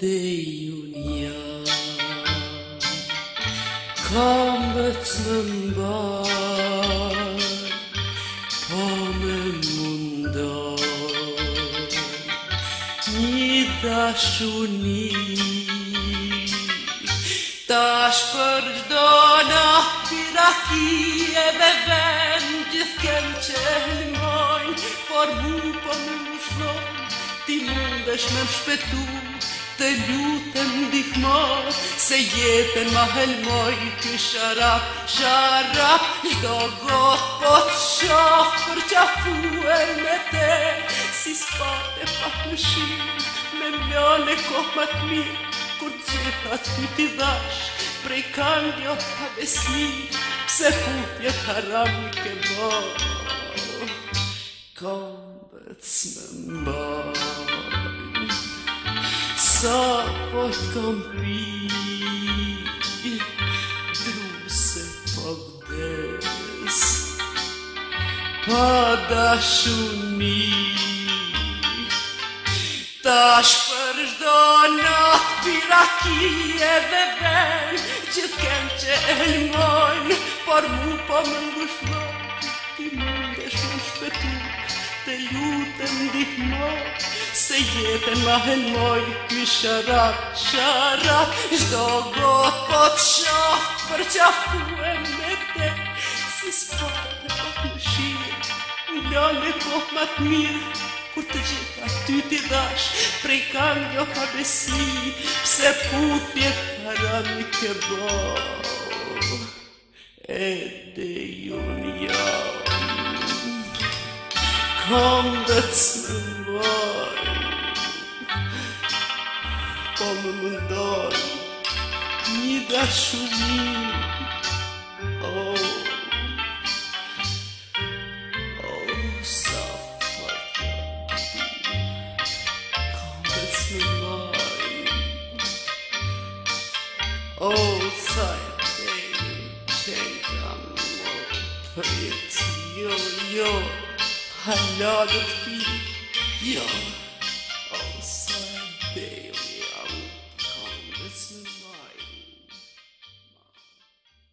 de iunia Kam bëtë më mba Pa me munda Një tash Tash për gjdo në piraki E dhe ven gjithë kem që e Por mu po në më shlojnë Ti mundesh me më shpetu të lutën dihmo Se jetën ma helmoj të sharap, sharap Do gotë po të shofë për e me te Si spate pa të shimë me mjone të mi Kur të gjitha të ti t'i dhash prej kandjo pa besni Pse putje të haram i ke bo Kombët së më mbo sa fosh kam pi Druse po vdes Pa dashuni Tash për shdo nat piraki e dhe ven Që t'ken që e lmojn Por mu po më ngushlo Ti mund e shumë të lutëm dihmo Se jetën ma hëlloj Ky sharat, sharat Shdo gotë po të shafë Për e me te Si s'pate po të shirë Ljone po ma të mirë Kur të gjitha ty ti dash Prej kam jo ka besi Pse putje para mi ke bo E come that's mine. Pomnul dor, ni da šumi. Oh, oh, suffer. Come that's mine. Oh, sight, take, take, I'm not Yo, yo. I love you, Yeah.